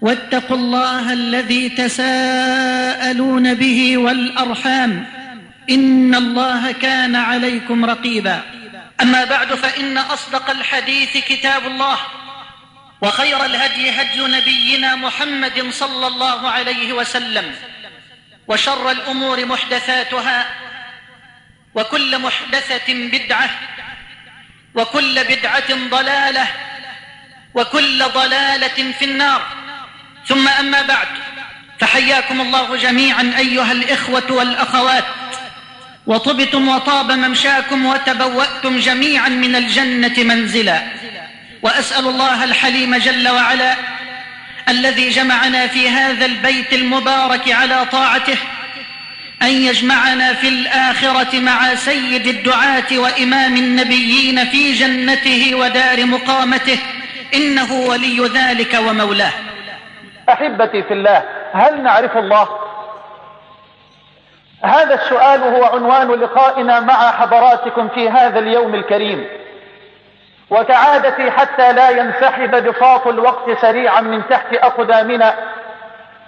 واتقوا الله الذي تساءلون به والأرحام. إن الله كان عليكم رقيبا. أما بعد فإن أصدق الحديث كتاب الله وخير الهدي هدي نبينا محمد صلى الله عليه وسلم وشر الأمور محدثاتها وكل محدثة بدعة وكل بدعة ضلالة وكل ضلالة في النار. ثم أما بعد فحياكم الله جميعا أيها الإخوة والأخوات وطبتم وطاب ممشاكم وتبوأتم جميعا من الجنة منزلا. وأسأل الله الحليم جل وعلا الذي جمعنا في هذا البيت المبارك على طاعته أن يجمعنا في الآخرة مع سيد الدعاة وإمام النبيين في جنته ودار مقامته إنه ولي ذلك ومولاه. أحبتي في الله هل نعرف الله؟ هذا السؤال هو عنوان لقائنا مع حضراتكم في هذا اليوم الكريم. وكعادتي حتى لا ينسحب بساط الوقت سريعا من تحت أقدامنا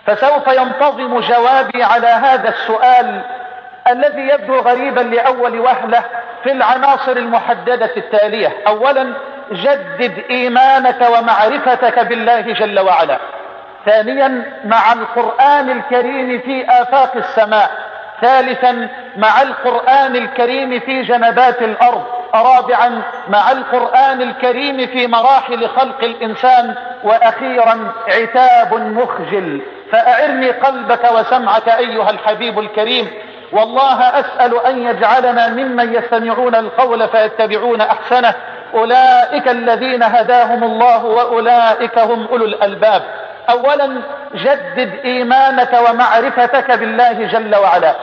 فسوف ينتظم جوابي على هذا السؤال الذي يبدو غريبا لأول وهلة في العناصر المحددة التالية. اولا جدد إيمانك ومعرفتك بالله جل وعلا. ثانيا مع القرآن الكريم في آفاق السماء. ثالثا مع القرآن الكريم في جنبات الأرض. رابعا مع القرآن الكريم في مراحل خلق الإنسان. وأخيرا عتاب مخجل. فأعرني قلبك وسمعك أيها الحبيب الكريم. والله أسأل أن يجعلنا ممن يستمعون القول فيتبعون أحسنه. أولئك الذين هداهم الله وأولئك هم أولو الألباب. اولا جدد إيمانك ومعرفتك بالله جل وعلا.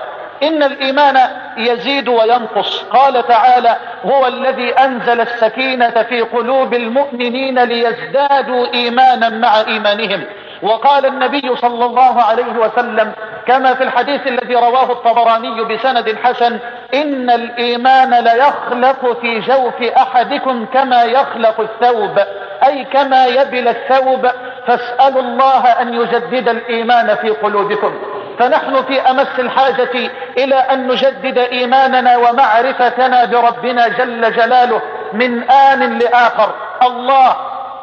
إن الإيمان يزيد وينقص. قال تعالى هو الذي أنزل السكينة في قلوب المؤمنين ليزدادوا ايمانا مع إيمانهم. وقال النبي صلى الله عليه وسلم كما في الحديث الذي رواه الطبراني بسند حسن إن الإيمان ليخلق في جوف أحدكم كما يخلق الثوب أي كما يبل الثوب فاسألوا الله أن يجدد الإيمان في قلوبكم. فنحن في أمس الحاجة إلى أن نجدد إيماننا ومعرفتنا بربنا جل جلاله من آن لآخر. الله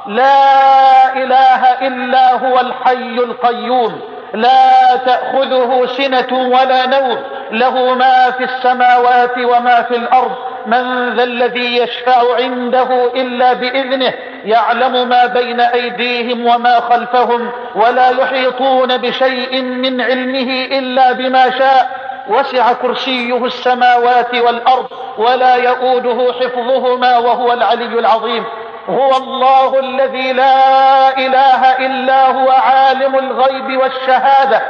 لا إله إلا هو الحي القيوم. لا تأخذه سنة ولا نوم. له ما في السماوات وما في الأرض. من ذا الذي يشفع عنده إلا بإذنه؟ يعلم ما بين أيديهم وما خلفهم ولا يحيطون بشيء من علمه إلا بما شاء. وسع كرسيه السماوات والأرض ولا يؤوده حفظهما وهو العلي العظيم. هو الله الذي لا إله إلا هو عالم الغيب والشهادة.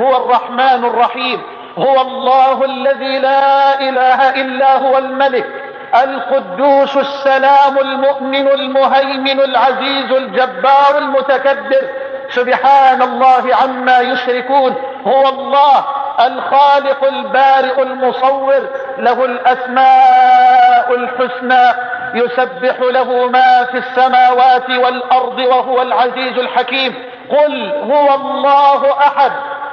هو الرحمن الرحيم. هو الله الذي لا إله إلا هو الملك. القدوس السلام المؤمن المهيمن العزيز الجبار المتكبر. سبحان الله عما يشركون. هو الله الخالق البارئ المصور. له الأسماء الحسنى. يسبح له ما في السماوات والأرض وهو العزيز الحكيم. قل هو الله أحد.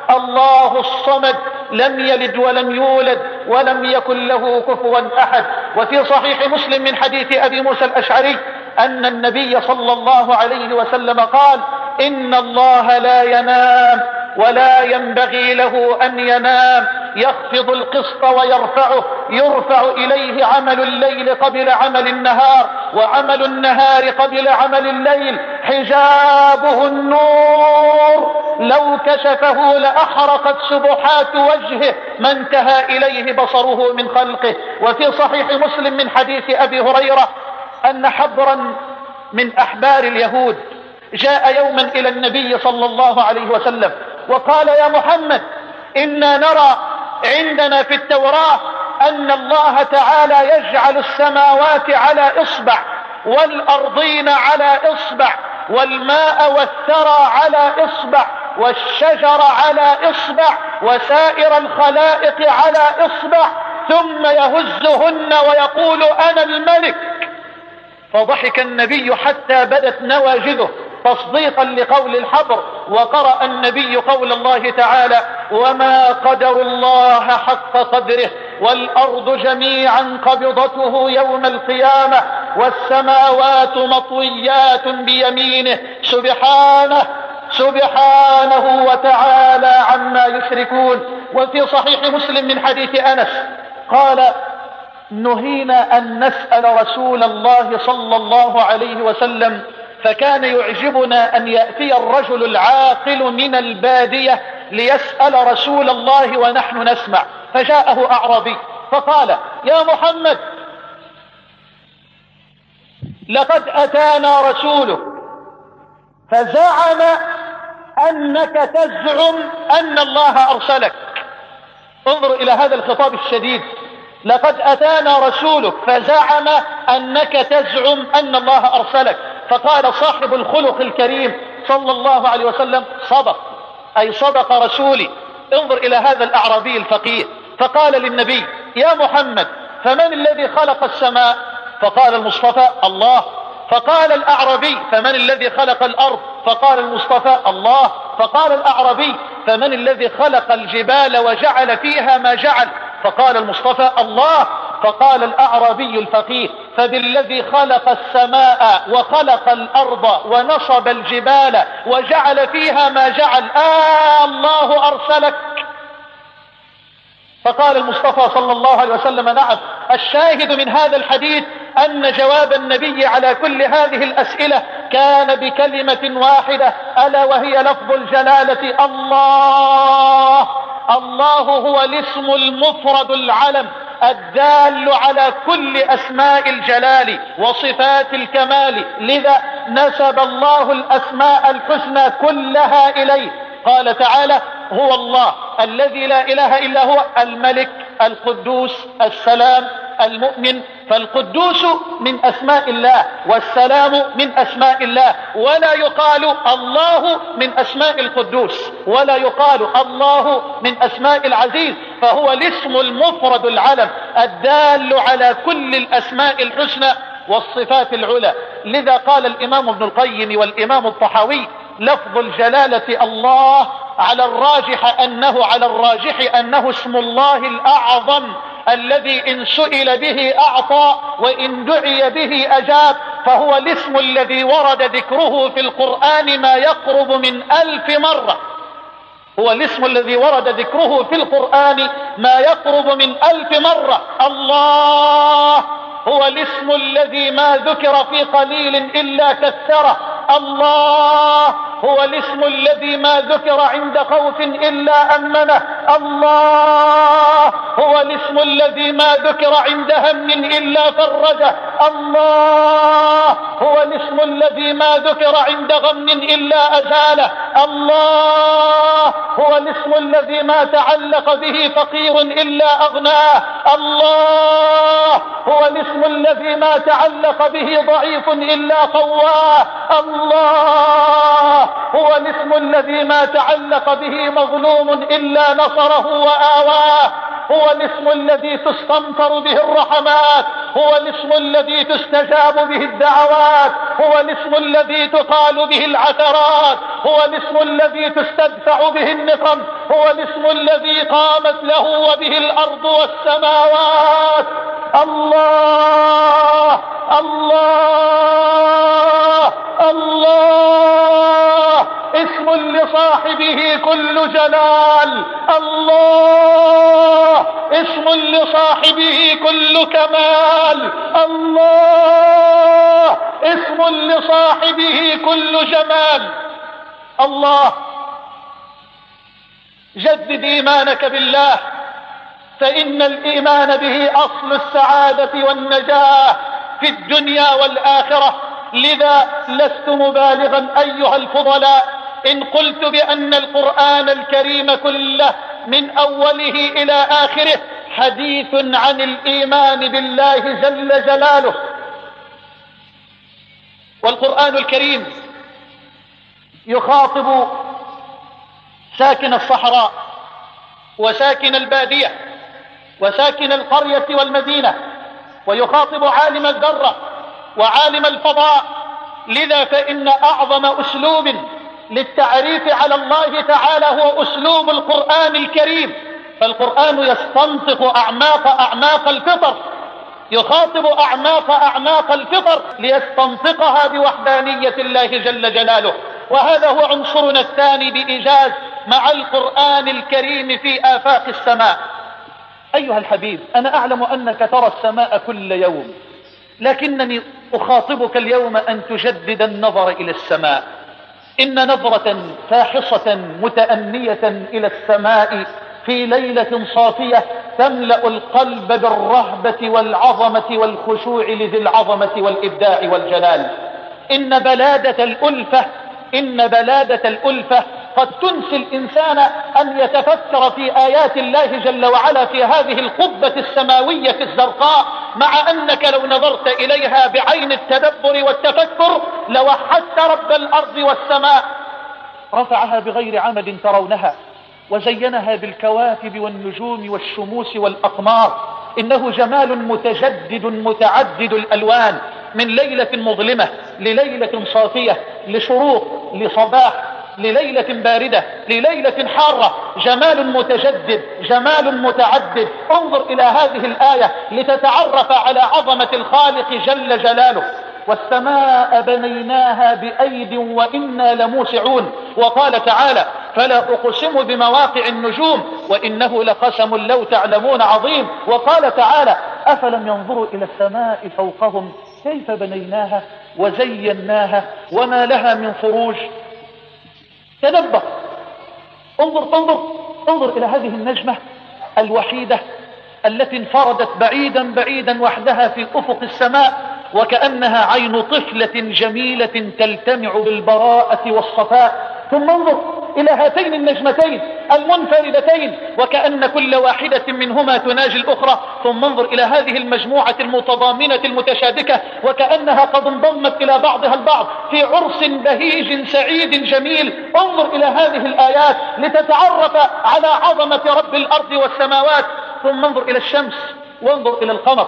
الله الصمد. لم يلد ولم يولد ولم يكن له كفوا أحد. وفي صحيح مسلم من حديث أبي موسى الأشعري أن النبي صلى الله عليه وسلم قال إن الله لا ينام ولا ينبغي له أن ينام يخفض القسط ويرفعه يرفع إليه عمل الليل قبل عمل النهار وعمل النهار قبل عمل الليل حجابه النور لو كشفه لأحرقت سبحات وجهه ما انتهى إليه بصره من خلقه. وفي صحيح مسلم من حديث أبي هريرة أن حبرا من أحبار اليهود جاء يوما إلى النبي صلى الله عليه وسلم وقال يا محمد إنا نرى عندنا في التوراة أن الله تعالى يجعل السماوات على إصبع والأرضين على إصبع والماء والثرى على إصبع والشجر على إصبع وسائر الخلائق على إصبع ثم يهزهن ويقول أنا الملك. فضحك النبي حتى بدت نواجذه تصديقا لقول الحبر وقرأ النبي قول الله تعالى وما قدر الله حق قدره والأرض جميعا قبضته يوم القيامة والسماوات مطويات بيمينه سبحانه سبحانه وتعالى عما يشركون. وفي صحيح مسلم من حديث أنس قال نهينا أن نسأل رسول الله صلى الله عليه وسلم فكان يعجبنا أن يأتي الرجل العاقل من البادية ليسأل رسول الله ونحن نسمع فجاءه أعرابي فقال يا محمد لقد أتانا رسولك فزعم أنك تزعم أن الله أرسلك. انظر إلى هذا الخطاب الشديد. لقد أتانا رسولك فزعم أنك تزعم أن الله أرسلك. فقال صاحب الخلق الكريم صلى الله عليه وسلم صدق أي صدق رسولي. انظر إلى هذا الأعرابي الفقيه. فقال للنبي يا محمد فمن الذي خلق السماء؟ فقال المصطفى الله. فقال الأعربي فمن الذي خلق الأرض؟ فقال المصطفى الله فقال الأعربي فمن الذي خلق الجبال وجعل فيها ما جعل؟ فقال المصطفى الله فقال الأعرابي الفقيه فبالذي خلق السماء وخلق الأرض ونصب الجبال وجعل فيها ما جعل آه الله أرسلك. فقال المصطفى صلى الله عليه وسلم نعم الشاهد من هذا الحديث أن جواب النبي على كل هذه الأسئلة كان بكلمة واحدة ألا وهي لفظ الجلالة الله. الله هو الاسم المفرد العلم الدال على كل أسماء الجلال وصفات الكمال. لذا نسب الله الأسماء الحسنى كلها إليه. قال تعالى هو الله الذي لا إله إلا هو الملك القدوس السلام. المؤمن فالقدوس من أسماء الله والسلام من أسماء الله ولا يقال الله من أسماء القدوس ولا يقال الله من أسماء العزيز فهو الاسم المفرد العلم الدال على كل الأسماء الحسنى والصفات العلى لذا قال الإمام ابن القيم والإمام الطحاوي لفظ الجلالة الله على الراجح أنه على الراجح أنه اسم الله الأعظم الذي إن سئل به أعطى وإن دعي به أجاب فهو الاسم الذي ورد ذكره في القرآن ما يقرب من ألف مرة. هو الاسم الذي ورد ذكره في القرآن ما يقرب من ألف مرة. الله! هو الاسم الذي ما ذكر في قليل إلا كثره. الله هو الاسم الذي ما ذكر عند خوف إلا أمنه. الله هو الاسم الذي ما ذكر عند هم إلا فرجه. الله هو الاسم الذي ما ذكر عند غم إلا أزاله. الله هو الاسم الذي ما تعلق به فقير إلا أغناه. الله! هو الاسم الذي ما تعلق به ضعيف إلا قواه. الله! هو الاسم الذي ما تعلق به مظلوم إلا نصره وآواه. هو الاسم الذي تستمطر به الرحمات هو الاسم الذي تستجاب به الدعوات هو الاسم الذي تقال به العثرات هو الاسم الذي تستدفع به النقم هو الاسم الذي قامت له وبه الأرض والسماوات. الله الله الله. اسم لصاحبه كل جلال. الله! اسم لصاحبه كل كمال. الله! اسم لصاحبه كل جمال. الله! جدد إيمانك بالله فإن الإيمان به أصل السعادة والنجاة في الدنيا والآخرة. لذا لست مبالغا أيها الفضلاء. إن قلت بأن القرآن الكريم كله من أوله إلى آخره حديث عن الإيمان بالله جل جلاله. والقرآن الكريم يخاطب ساكن الصحراء وساكن البادية وساكن القرية والمدينة ويخاطب عالم الذرة وعالم الفضاء لذا فإن أعظم أسلوب للتعريف على الله تعالى هو أسلوب القرآن الكريم. فالقرآن يستنطق أعماق أعماق الفطر يخاطب أعماق أعماق الفطر ليستنطقها بوحدانية الله جل جلاله. وهذا هو عنصرنا الثاني بإيجاز مع القرآن الكريم في آفاق السماء. أيها الحبيب أنا أعلم أنك ترى السماء كل يوم لكنني أخاطبك اليوم أن تجدد النظر إلى السماء. إن نظرة فاحصة متأنية إلى السماء في ليلة صافية تملأ القلب بالرهبة والعظمة والخشوع لذي العظمة والإبداع والجلال. إن بلادة الألفة إن بلادة الألفة قد تنسي الإنسان أن يتفكر في آيات الله جل وعلا في هذه القبة السماوية الزرقاء مع أنك لو نظرت إليها بعين التدبر والتفكر لوحدت رب الأرض والسماء. رفعها بغير عمد ترونها وزينها بالكواكب والنجوم والشموس والأقمار. إنه جمال متجدد متعدد الألوان من ليلة مظلمة لليلة صافية لشروق لصباح لليلة باردة لليلة حارة جمال متجدد جمال متعدد. انظر إلى هذه الآية لتتعرف على عظمة الخالق جل جلاله. والسماء بنيناها بأيد وإنا لموسعون. وقال تعالى فلا أقسم بمواقع النجوم وإنه لقسم لو تعلمون عظيم. وقال تعالى أفلم ينظروا إلى السماء فوقهم كيف بنيناها وزيناها وما لها من فروج؟ تدبر انظر انظر انظر إلى هذه النجمة الوحيدة التي انفردت بعيدا بعيدا وحدها في أفق السماء وكأنها عين طفلة جميلة تلتمع بالبراءة والصفاء. ثم انظر إلى هاتين النجمتين المنفردتين وكأن كل واحدة منهما تناجي الأخرى. ثم انظر إلى هذه المجموعة المتضامنة المتشابكة وكأنها قد انضمت إلى بعضها البعض في عرس بهيج سعيد جميل. انظر إلى هذه الآيات لتتعرف على عظمة رب الأرض والسماوات. ثم انظر إلى الشمس وانظر إلى القمر.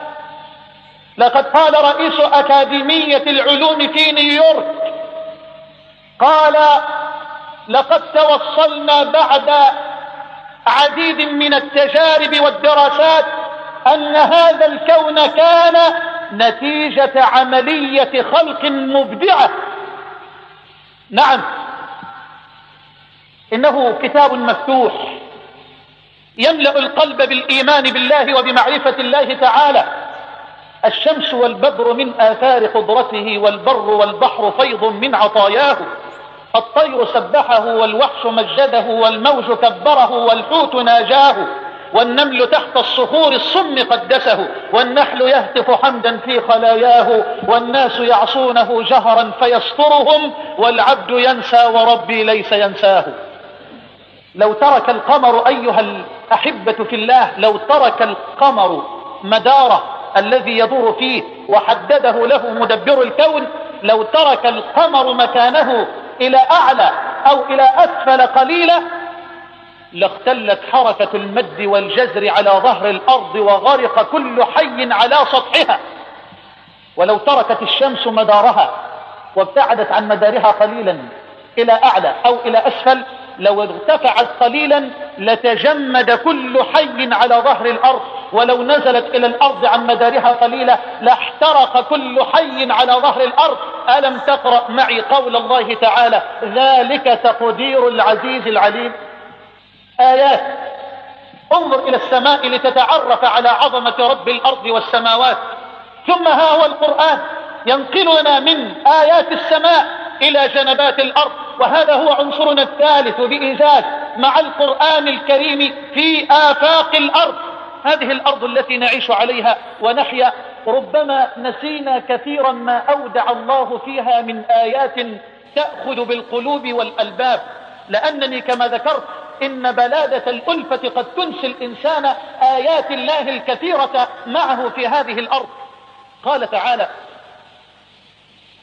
لقد قال رئيس أكاديمية العلوم في نيويورك قال لقد توصلنا بعد عديد من التجارب والدراسات أن هذا الكون كان نتيجة عملية خلق مبدعة. نعم. إنه كتاب مفتوح يملأ القلب بالإيمان بالله وبمعرفة الله تعالى. الشمس والبدر من آثار قدرته والبر والبحر فيض من عطاياه. الطير سبحه والوحش مجده والموج كبره والحوت ناجاه. والنمل تحت الصخور الصم قدسه. والنحل يهتف حمدا في خلاياه. والناس يعصونه جهرا فيسترهم. والعبد ينسى وربي ليس ينساه. لو ترك القمر أيها الأحبة في الله لو ترك القمر مداره الذي يدور فيه وحدده له مدبر الكون لو ترك القمر مكانه إلى أعلى أو إلى أسفل قليلا لاختلت حركة المد والجزر على ظهر الأرض وغرق كل حي على سطحها. ولو تركت الشمس مدارها وابتعدت عن مدارها قليلا إلى أعلى أو إلى أسفل لو ارتفعت قليلا لتجمد كل حي على ظهر الأرض ولو نزلت إلى الأرض عن مدارها قليلا لاحترق كل حي على ظهر الأرض. ألم تقرأ معي قول الله تعالى ذلك تقدير العزيز العليم آيات. انظر إلى السماء لتتعرف على عظمة رب الأرض والسماوات. ثم ها هو القرآن ينقلنا من آيات السماء إلى جنبات الأرض. وهذا هو عنصرنا الثالث بإيجاز مع القرآن الكريم في آفاق الأرض. هذه الأرض التي نعيش عليها ونحيا. ربما نسينا كثيرا ما أودع الله فيها من آيات تأخذ بالقلوب والألباب. لأنني كما ذكرت إن بلادة الألفة قد تنسي الإنسان آيات الله الكثيرة معه في هذه الأرض. قال تعالى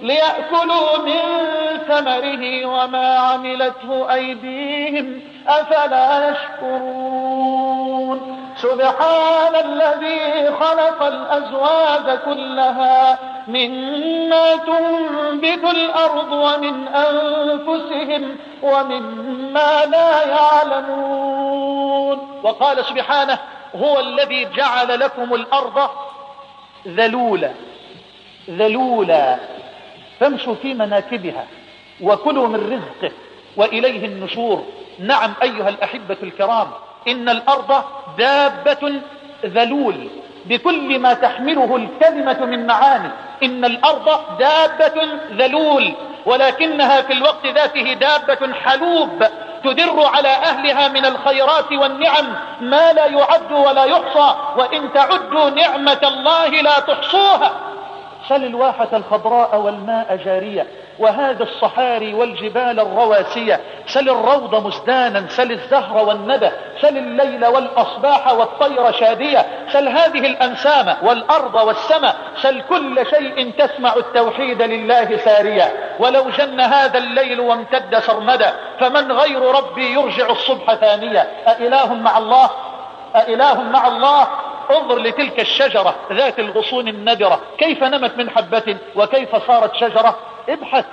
ليأكلوا من ثمره وما عملته أيديهم أفلا يشكرون. سبحان الذي خلق الأزواج كلها مما تنبت الأرض ومن أنفسهم ومما لا يعلمون. وقال سبحانه هو الذي جعل لكم الأرض ذلولا ذلولا. فامشوا في مناكبها وكلوا من رزقه وإليه النشور. نعم أيها الأحبة الكرام إن الأرض دابة ذلول بكل ما تحمله الكلمة من معاني. إن الأرض دابة ذلول ولكنها في الوقت ذاته دابة حلوب تدر على أهلها من الخيرات والنعم. ما لا يعد ولا يحصى وإن تعدوا نعمة الله لا تحصوها. سل الواحة الخضراء والماء جارية؟ وهذا الصحاري والجبال الرواسية سل الروض مزدانا سل الزهر والندى سل الليل والأصباح والطير شادية سل هذه الأنسام والأرض والسماء سل كل شيء تسمع التوحيد لله ساريا ولو جن هذا الليل وامتد سرمدا فمن غير ربي يرجع الصبح ثانيا أإله مع الله؟ أإله مع الله؟ انظر لتلك الشجرة ذات الغصون النادرة. كيف نمت من حبة؟ وكيف صارت شجرة؟ ابحث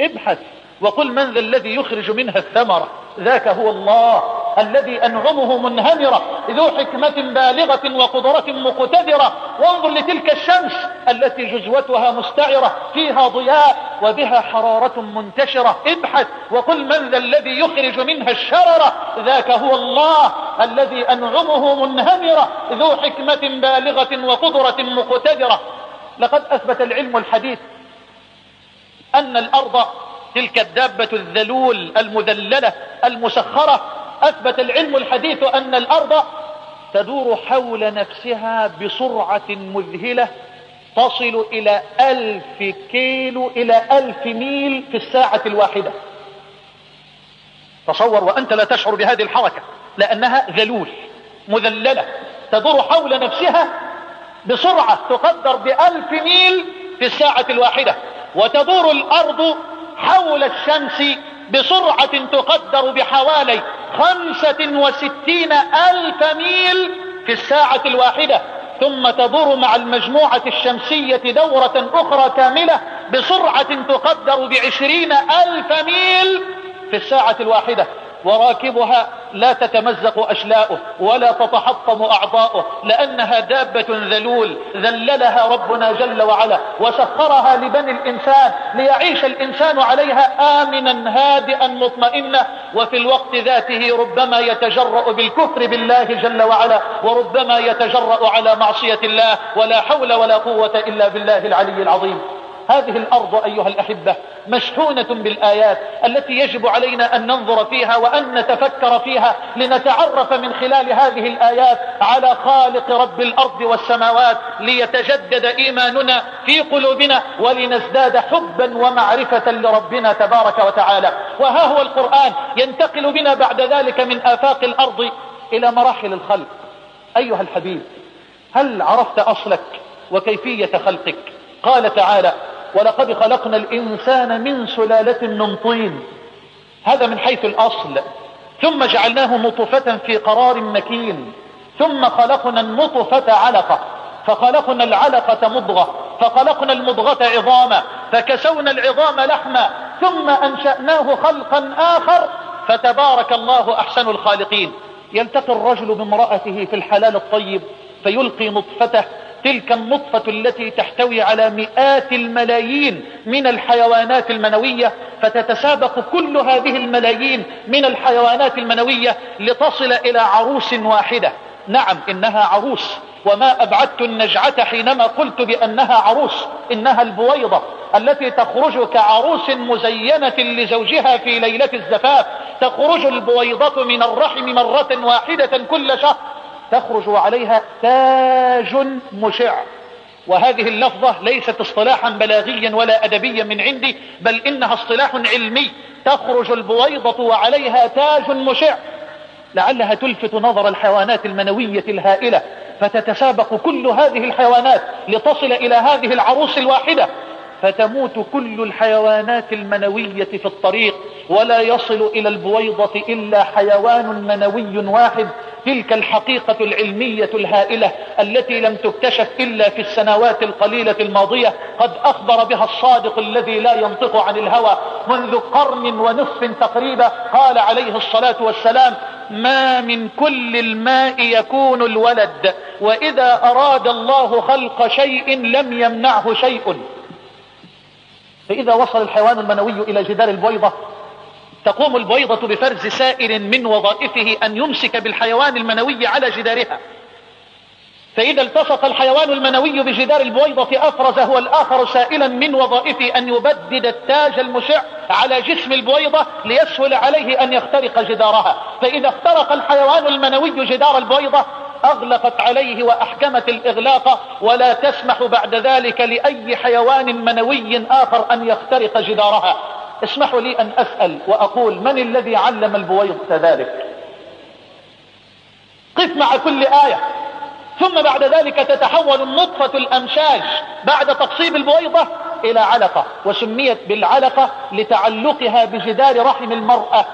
ابحث. وقل من ذا الذي يخرج منها الثمرة؟ ذاك هو الله. الذي أنعمه منهمرة ذو حكمة بالغة وقدرة مقتدرة. وانظر لتلك الشمس التي جزوتها مستعرة فيها ضياء وبها حرارة منتشرة. ابحث وقل من ذا الذي يخرج منها الشررة ذاك هو الله الذي أنعمه منهمرة ذو حكمة بالغة وقدرة مقتدرة. لقد أثبت العلم الحديث أن الأرض تلك الدابة الذلول المذللة المسخرة أثبت العلم الحديث أن الأرض تدور حول نفسها بسرعة مذهلة تصل إلى ألف كيلو إلى ألف ميل في الساعة الواحدة. تصور وأنت لا تشعر بهذه الحركة لأنها ذلول مذللة تدور حول نفسها بسرعة تقدر بألف ميل في الساعة الواحدة. وتدور الأرض حول الشمس بسرعة تقدر بحوالي خمسة وستين ألف ميل في الساعة الواحدة. ثم تدور مع المجموعة الشمسية دورة أخرى كاملة بسرعة تقدر بعشرين ألف ميل في الساعة الواحدة. وراكبها لا تتمزق أشلاؤه ولا تتحطم أعضاؤه لأنها دابة ذلول ذللها ربنا جل وعلا وسخرها لبني الإنسان ليعيش الإنسان عليها آمنا هادئا مطمئنا وفي الوقت ذاته ربما يتجرأ بالكفر بالله جل وعلا وربما يتجرأ على معصية الله ولا حول ولا قوة إلا بالله العلي العظيم. هذه الأرض أيها الأحبة مشحونة بالآيات التي يجب علينا أن ننظر فيها وأن نتفكر فيها لنتعرف من خلال هذه الآيات على خالق رب الأرض والسماوات ليتجدد إيماننا في قلوبنا ولنزداد حبا ومعرفة لربنا تبارك وتعالى. وها هو القرآن ينتقل بنا بعد ذلك من آفاق الأرض إلى مراحل الخلق. أيها الحبيب هل عرفت أصلك وكيفية خلقك؟ قال تعالى ولقد خلقنا الإنسان من سلالة من طين. هذا من حيث الأصل. ثم جعلناه نطفة في قرار مكين. ثم خلقنا النطفة علقة. فخلقنا العلقة مضغة. فخلقنا المضغة عظاما. فكسونا العظام لحما. ثم أنشأناه خلقا آخر. فتبارك الله أحسن الخالقين. يلتقي الرجل بامرأته في الحلال الطيب. فيلقي نطفته تلك النطفة التي تحتوي على مئات الملايين من الحيوانات المنوية فتتسابق كل هذه الملايين من الحيوانات المنوية لتصل إلى عروس واحدة. نعم إنها عروس. وما أبعدت النجعة حينما قلت بأنها عروس إنها البويضة التي تخرج كعروس مزينة لزوجها في ليلة الزفاف. تخرج البويضة من الرحم مرة واحدة كل شهر. تخرج عليها تاج مشع. وهذه اللفظة ليست اصطلاحا بلاغيا ولا أدبيا من عندي بل إنها اصطلاح علمي. تخرج البويضة وعليها تاج مشع. لعلها تلفت نظر الحيوانات المنوية الهائلة فتتسابق كل هذه الحيوانات لتصل إلى هذه العروس الواحدة. فتموت كل الحيوانات المنوية في الطريق ولا يصل إلى البويضة إلا حيوان منوي واحد تلك الحقيقة العلمية الهائلة التي لم تكتشف إلا في السنوات القليلة الماضية. قد أخبر بها الصادق الذي لا ينطق عن الهوى. منذ قرن ونصف تقريبا قال عليه الصلاة والسلام ما من كل الماء يكون الولد وإذا أراد الله خلق شيء لم يمنعه شيء. فإذا وصل الحيوان المنوي إلى جدار البويضة تقوم البويضة بفرز سائل من وظائفه أن يمسك بالحيوان المنوي على جدارها. فإذا التصق الحيوان المنوي بجدار البويضة أفرز هو الآخر سائلا من وظائفه أن يبدد التاج المشع على جسم البويضة ليسهل عليه أن يخترق جدارها. فإذا اخترق الحيوان المنوي جدار البويضة أغلقت عليه وأحكمت الإغلاق ولا تسمح بعد ذلك لأي حيوان منوي آخر أن يخترق جدارها. اسمحوا لي أن أسأل وأقول من الذي علم البويض ذلك قف مع كل آية. ثم بعد ذلك تتحول النطفة الأمشاج بعد تقصيب البويضة إلى علقة وسميت بالعلقة لتعلقها بجدار رحم المرأة.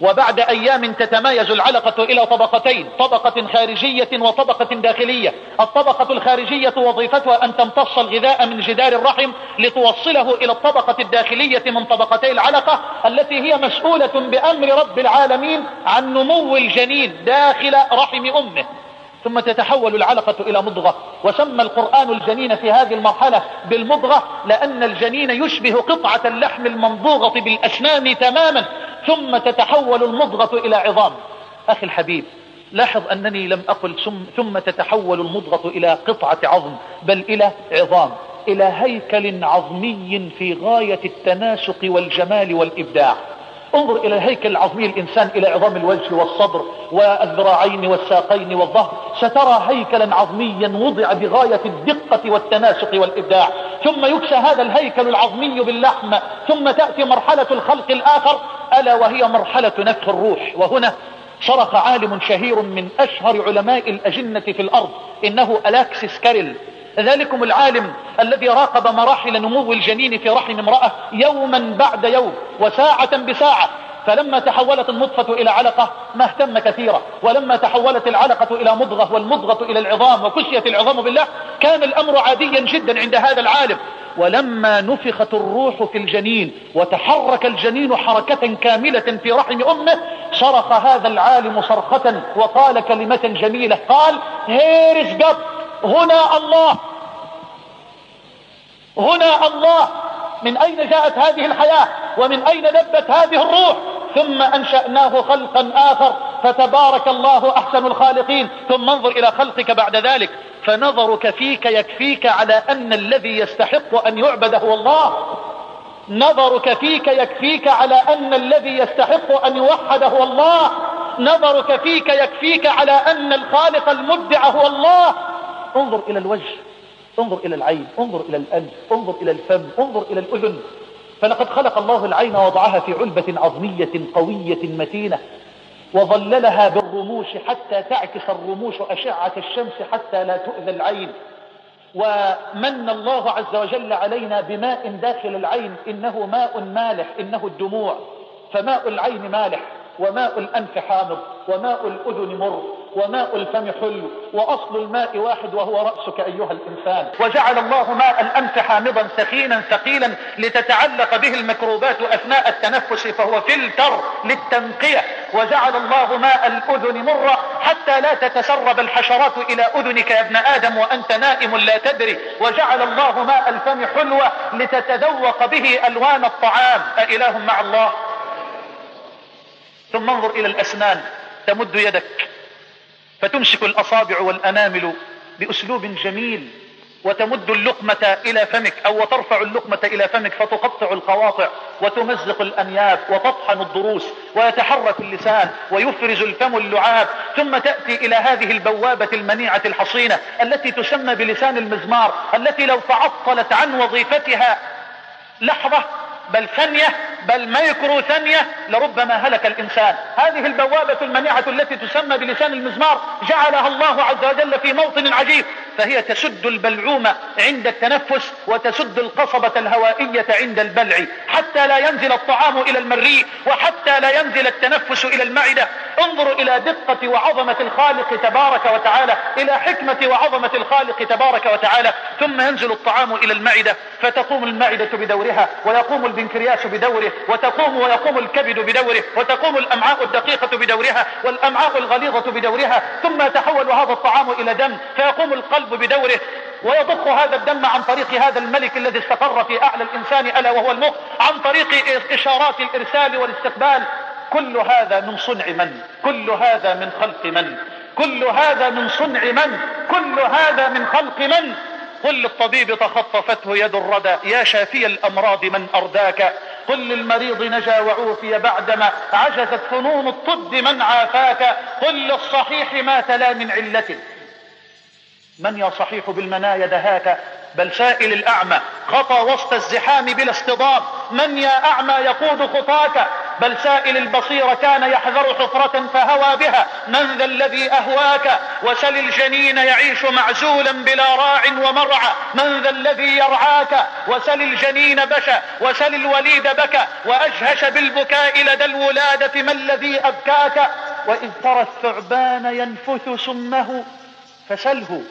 وبعد أيام تتمايز العلقة إلى طبقتين طبقة خارجية وطبقة داخلية. الطبقة الخارجية وظيفتها أن تمتص الغذاء من جدار الرحم لتوصله إلى الطبقة الداخلية من طبقتي العلقة التي هي مسؤولة بأمر رب العالمين عن نمو الجنين داخل رحم أمه. ثم تتحول العلقة إلى مضغة. وسمى القرآن الجنين في هذه المرحلة بالمضغة لأن الجنين يشبه قطعة اللحم الممضوغة بالأسنان تماما. ثم تتحول المضغة إلى عظام. أخي الحبيب لاحظ أنني لم أقل ثم تتحول المضغة إلى قطعة عظم بل إلى عظام إلى هيكل عظمي في غاية التناسق والجمال والإبداع. انظر إلى الهيكل العظمي الإنسان إلى عظام الوجه والصدر والذراعين والساقين والظهر. سترى هيكلا عظميا وضع بغاية الدقة والتناسق والإبداع. ثم يكسى هذا الهيكل العظمي باللحم. ثم تأتي مرحلة الخلق الآخر. ألا وهي مرحلة نفخ الروح. وهنا صرخ عالم شهير من أشهر علماء الأجنة في الأرض. إنه ألكسيس كاريل. ذلكم العالم الذي راقب مراحل نمو الجنين في رحم امرأة يوما بعد يوم وساعة بساعة. فلما تحولت النطفة إلى علقة ما اهتم كثيرا. ولما تحولت العلقة إلى مضغة والمضغة إلى العظام وكسيت العظام بالله كان الأمر عاديا جدا عند هذا العالم. ولما نفخت الروح في الجنين وتحرك الجنين حركة كاملة في رحم أمه صرخ هذا العالم صرخة وقال كلمة جميلة قال هيرز جب هنا الله. هنا الله. من أين جاءت هذه الحياة؟ ومن أين دبت هذه الروح؟ ثم أنشأناه خلقا آخر. فتبارك الله أحسن الخالقين. ثم انظر إلى خلقك بعد ذلك. فنظرك فيك يكفيك على أن الذي يستحق أن يعبد هو الله. نظرك فيك يكفيك على أن الذي يستحق أن يوحد هو الله. نظرك فيك يكفيك على أن الخالق المبدع هو الله. انظر إلى الوجه انظر إلى العين انظر إلى الأنف انظر إلى الفم انظر إلى الأذن. فلقد خلق الله العين وضعها في علبة عظمية قوية متينة وظللها بالرموش حتى تعكس الرموش أشعة الشمس حتى لا تؤذى العين. ومن الله عز وجل علينا بماء داخل العين إنه ماء مالح إنه الدموع. فماء العين مالح وماء الأنف حامض وماء الأذن مر. وماء الفم حلو وأصل الماء واحد وهو رأسك أيها الإنسان. وجعل الله ماء الأنف حامضا سخينا ثقيلا لتتعلق به الميكروبات أثناء التنفس فهو فلتر للتنقية. وجعل الله ماء الأذن مرة حتى لا تتسرب الحشرات إلى أذنك يا ابن آدم وأنت نائم لا تدري. وجعل الله ماء الفم حلوة لتتذوق به ألوان الطعام. أإله مع الله. ثم انظر إلى الأسنان تمد يدك. فتمسك الأصابع والأنامل بأسلوب جميل وتمد اللقمة إلى فمك أو وترفع اللقمة إلى فمك فتقطع القواطع وتمزق الأنياب وتطحن الضروس ويتحرك اللسان ويفرز الفم اللعاب ثم تأتي إلى هذه البوابة المنيعة الحصينة التي تسمى بلسان المزمار التي لو تعطلت عن وظيفتها لحظة بل ثانية بل ميكرو ثانية لربما هلك الإنسان. هذه البوابة المنيعة التي تسمى بلسان المزمار جعلها الله عز وجل في موطن عجيب. فهي تسد البلعوم عند التنفس وتسد القصبة الهوائية عند البلع حتى لا ينزل الطعام إلى المريء وحتى لا ينزل التنفس إلى المعدة. انظروا إلى دقة وعظمة الخالق تبارك وتعالى إلى حكمة وعظمة الخالق تبارك وتعالى ثم ينزل الطعام إلى المعدة فتقوم المعدة بدورها ويقوم البنكرياس بدوره وتقوم ويقوم الكبد بدوره وتقوم الأمعاء الدقيقة بدورها والأمعاء الغليظة بدورها ثم يتحول هذا الطعام إلى دم فيقوم القلب بدوره ويضخ هذا الدم عن طريق هذا الملك الذي استقر في أعلى الإنسان ألا وهو المخ عن طريق إشارات الإرسال والاستقبال. كل هذا من صنع من؟ كل هذا من خلق من؟ كل هذا من صنع من؟ كل هذا من خلق من؟ قل للطبيب تخطفته يد الردى يا شافي الأمراض من أرداك. قل للمريض نجا وعوفي بعدما عجزت فنون الطب من عافاك. قل للصحيح مات لا من علة. من يا صحيح بالمنايا دهاك؟ بل سائل الأعمى خطى وسط الزحام بلا اصطدام. من يا أعمى يقود خطاك؟ بل سائل البصير كان يحذر حفرة فهوى بها. من ذا الذي أهواك؟ وسل الجنين يعيش معزولا بلا راع ومرعى. من ذا الذي يرعاك؟ وسل الجنين بشى. وسل الوليد بكى. وأجهش بالبكاء لدى الولادة ما الذي أبكاك؟ وإذ ترى الثعبان ينفث سمه فسله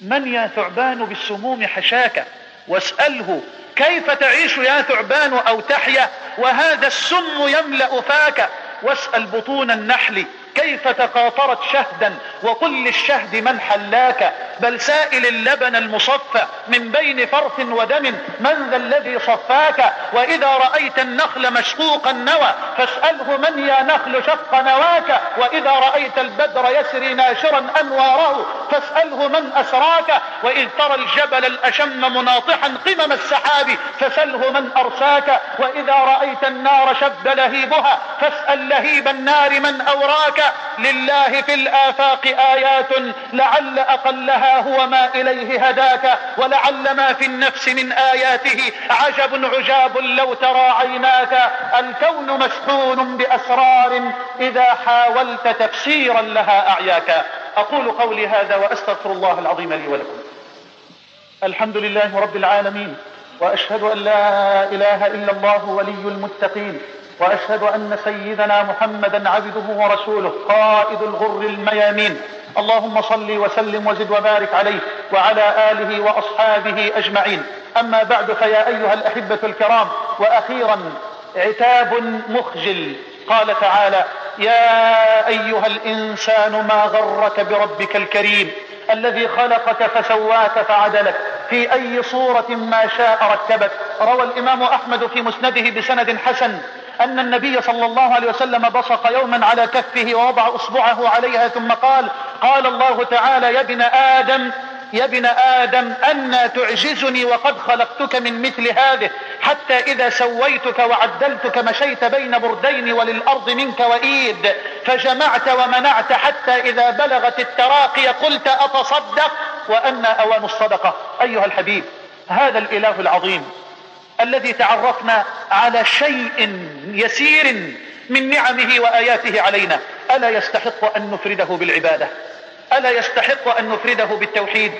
من يا ثعبان بالسموم حشاك؟ واسأله كيف تعيش يا ثعبان أو تحيا وهذا السم يملأ فاك واسأل بطون النحل كيف تقاطرت شهدا وقل للشهد من حلاك؟ بل سائل اللبن المصفى من بين فرث ودم من ذا الذي صفاك؟ وإذا رأيت النخل مشقوق النوى فاسأله من يا نخل شق نواك؟ وإذا رأيت البدر يسري ناشرا أنواره فاسأله من أسراك؟ وإذ ترى الجبل الأشم مناطحا قمم السحاب فسله من أرساك؟ وإذا رأيت النار شب لهيبها فاسأل لهيب النار من أوراك؟ لله في الآفاق آيات لعل أقلها هو ما إليه هداك ولعل ما في النفس من آياته عجب عجاب لو ترى عيناك الكون مشحون بأسرار إذا حاولت تفسيرا لها أعياك أقول قولي هذا وأستغفر الله العظيم لي ولكم الحمد لله رب العالمين وأشهد أن لا إله إلا الله ولي المتقين وأشهد أن سيدنا محمدا عبده ورسوله قائد الغر الميامين. اللهم صل وسلم وزد وبارك عليه وعلى آله وأصحابه أجمعين. أما بعد فيا أيها الأحبة الكرام وأخيرا عتاب مخجل. قال تعالى يا أيها الإنسان ما غرك بربك الكريم؟ الذي خلقك فسواك فعدلك. في أي صورة ما شاء ركبك؟ روى الإمام أحمد في مسنده بسند حسن. أن النبي صلى الله عليه وسلم بصق يوما على كفه ووضع أصبعه عليها ثم قال قال الله تعالى يا ابن آدم يا ابن آدم أن تعجزني وقد خلقتك من مثل هذه حتى إذا سويتك وعدلتك مشيت بين بردين وللأرض منك وإيد فجمعت ومنعت حتى إذا بلغت التراقي قلت أتصدق؟ وأن أوان الصدقة. أيها الحبيب هذا الإله العظيم. الذي تعرفنا على شيء يسير من نعمه وآياته علينا. ألا يستحق أن نفرده بالعبادة؟ ألا يستحق أن نفرده بالتوحيد؟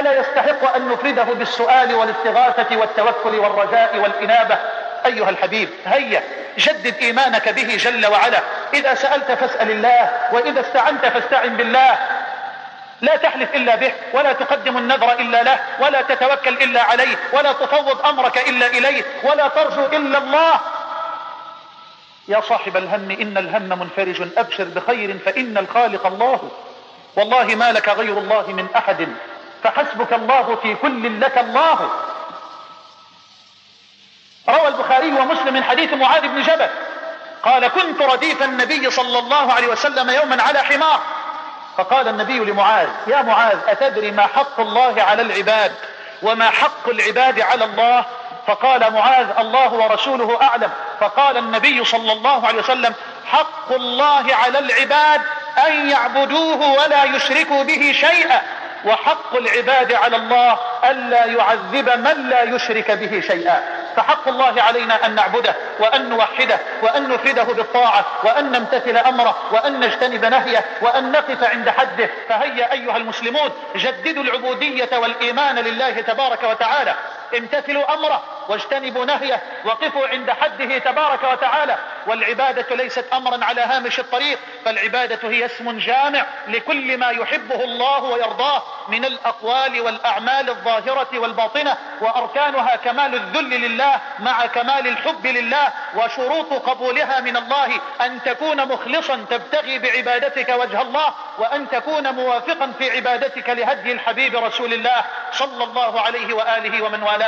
ألا يستحق أن نفرده بالسؤال والاستغاثة والتوكل والرجاء والإنابة؟ أيها الحبيب هيا جدد إيمانك به جل وعلا. إذا سألت فاسأل الله وإذا استعنت فاستعن بالله. لا تحلف إلا به ولا تقدم النذر إلا له ولا تتوكل إلا عليه ولا تفوض أمرك إلا إليه ولا ترجو إلا الله. يا صاحب الهم إن الهم منفرج أبشر بخير فإن الخالق الله. والله ما لك غير الله من أحد فحسبك الله في كل لك الله. روى البخاري ومسلم من حديث معاذ بن جبل قال كنت رديف النبي صلى الله عليه وسلم يوما على حمار فقال النبي لمعاذ يا معاذ أتدري ما حق الله على العباد وما حق العباد على الله؟ فقال معاذ الله ورسوله أعلم. فقال النبي صلى الله عليه وسلم حق الله على العباد أن يعبدوه ولا يشركوا به شيئا وحق العباد على الله ألا يعذب من لا يشرك به شيئا. فحق الله علينا أن نعبده وأن نوحده وأن نفرده بالطاعة وأن نمتثل أمره وأن نجتنب نهيه وأن نقف عند حده. فهيا أيها المسلمون جددوا العبودية والإيمان لله تبارك وتعالى. امتثلوا أمره واجتنبوا نهيه وقفوا عند حده تبارك وتعالى. والعبادة ليست أمرا على هامش الطريق فالعبادة هي اسم جامع لكل ما يحبه الله ويرضاه من الأقوال والأعمال الظاهرة والباطنة. وأركانها كمال الذل لله مع كمال الحب لله. وشروط قبولها من الله أن تكون مخلصا تبتغي بعبادتك وجه الله وأن تكون موافقا في عبادتك لهدي الحبيب رسول الله صلى الله عليه وآله ومن والاه.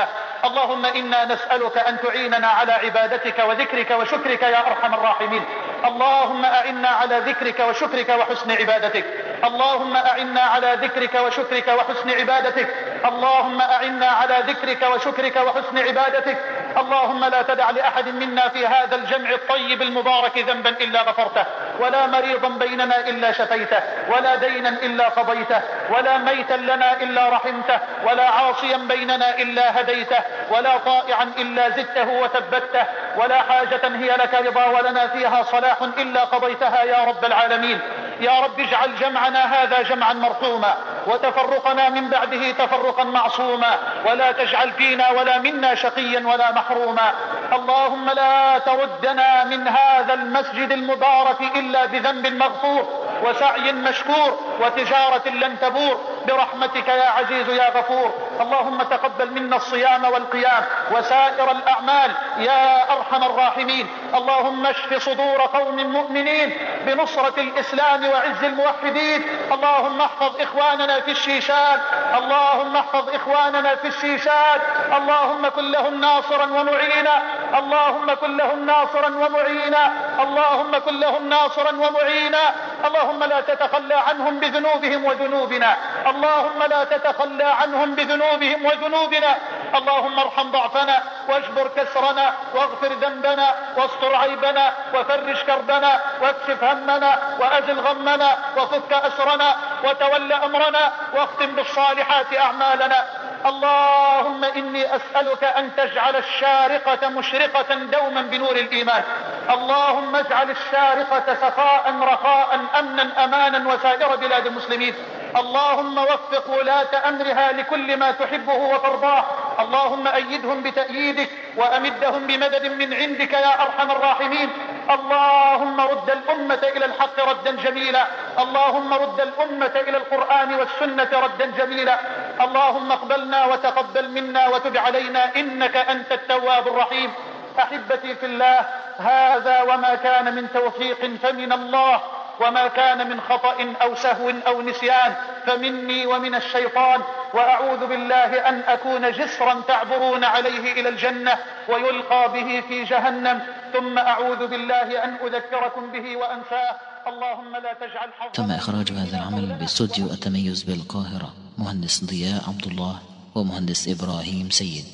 اللهم إنا نسألك أن تعيننا على عبادتك وذكرك وشكرك يا أرحم الراحمين. اللهم أعنا على ذكرك وشكرك وحسن عبادتك. اللهم أعنا على ذكرك وشكرك وحسن عبادتك. اللهم أعنا على ذكرك وشكرك وحسن عبادتك. اللهم لا تدع لأحد منا في هذا الجمع الطيب المبارك ذنبا إلا غفرته ولا مريضا بيننا إلا شفيته ولا دينا إلا قضيته ولا ميتا لنا إلا رحمته ولا عاصيا بيننا إلا هديته ولا طائعا إلا زدته وثبته ولا حاجة هي لك رضا ولنا فيها صلاح إلا قضيتها يا رب العالمين. يا رب اجعل جمعنا هذا جمعا مرحوما وتفرقنا من بعده تفرقا معصوما ولا تجعل فينا ولا منا شقيا ولا محروما. اللهم لا تردنا من هذا المسجد المبارك إلا بذنب مغفور وسعي مشكور وتجارة لن تبور. برحمتك يا عزيز يا غفور. اللهم تقبل منا الصيام والقيام وسائر الأعمال يا أرحم الراحمين. اللهم اشف صدور قوم مؤمنين بنصرة الإسلام وعز الموحدين. اللهم احفظ إخواننا في الشيشات اللهم احفظ إخواننا في الشيشات اللهم كن لهم ناصرا ومعينا اللهم كن لهم ناصرا ومعينا. اللهم كن لهم ناصرا ومعينا. اللهم لا تتخلى عنهم بذنوبهم وذنوبنا. اللهم لا تتخلى عنهم بذنوبهم وذنوبنا. اللهم ارحم ضعفنا واجبر كسرنا واغفر ذنبنا واستر عيبنا وفرج كربنا واكشف همنا وأزل غمنا وفك أسرنا وتول أمرنا واختم بالصالحات أعمالنا. اللهم إني أسألك أن تجعل الشارقة مشرقة دوما بنور الإيمان. اللهم اجعل الشارقة سخاء رخاء أمنا أمانا وسائر بلاد المسلمين. اللهم وفق ولاة أمرها لكل ما تحبه وترضاه. اللهم أيدهم بتأييدك وأمدهم بمدد من عندك يا أرحم الراحمين. اللهم رد الأمة إلى الحق ردا جميلا. اللهم رد الأمة إلى القرآن والسنة ردا جميلا. اللهم اقبلنا وتقبل منا وتب علينا إنك أنت التواب الرحيم. أحبتي في الله هذا وما كان من توفيق فمن الله وما كان من خطأ أو سهو أو نسيان فمني ومن الشيطان. وأعوذ بالله أن أكون جسرا تعبرون عليه إلى الجنة ويلقى به في جهنم. ثم أعوذ بالله أن أذكركم به وأنساه. اللهم لا تجعل تم إخراج هذا العمل باستوديو التميز بالقاهرة. مهندس ضياء عبد الله ومهندس إبراهيم سيد.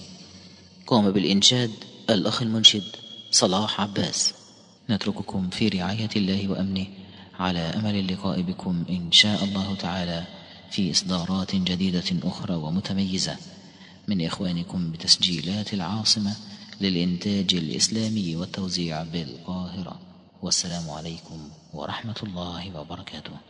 قام بالإنشاد الأخ المنشد صلاح عباس. نترككم في رعاية الله وأمنه. على أمل اللقاء بكم إن شاء الله تعالى في إصدارات جديدة أخرى ومتميزة. من إخوانكم بتسجيلات العاصمة للإنتاج الإسلامي والتوزيع بالقاهرة. والسلام عليكم ورحمة الله وبركاته.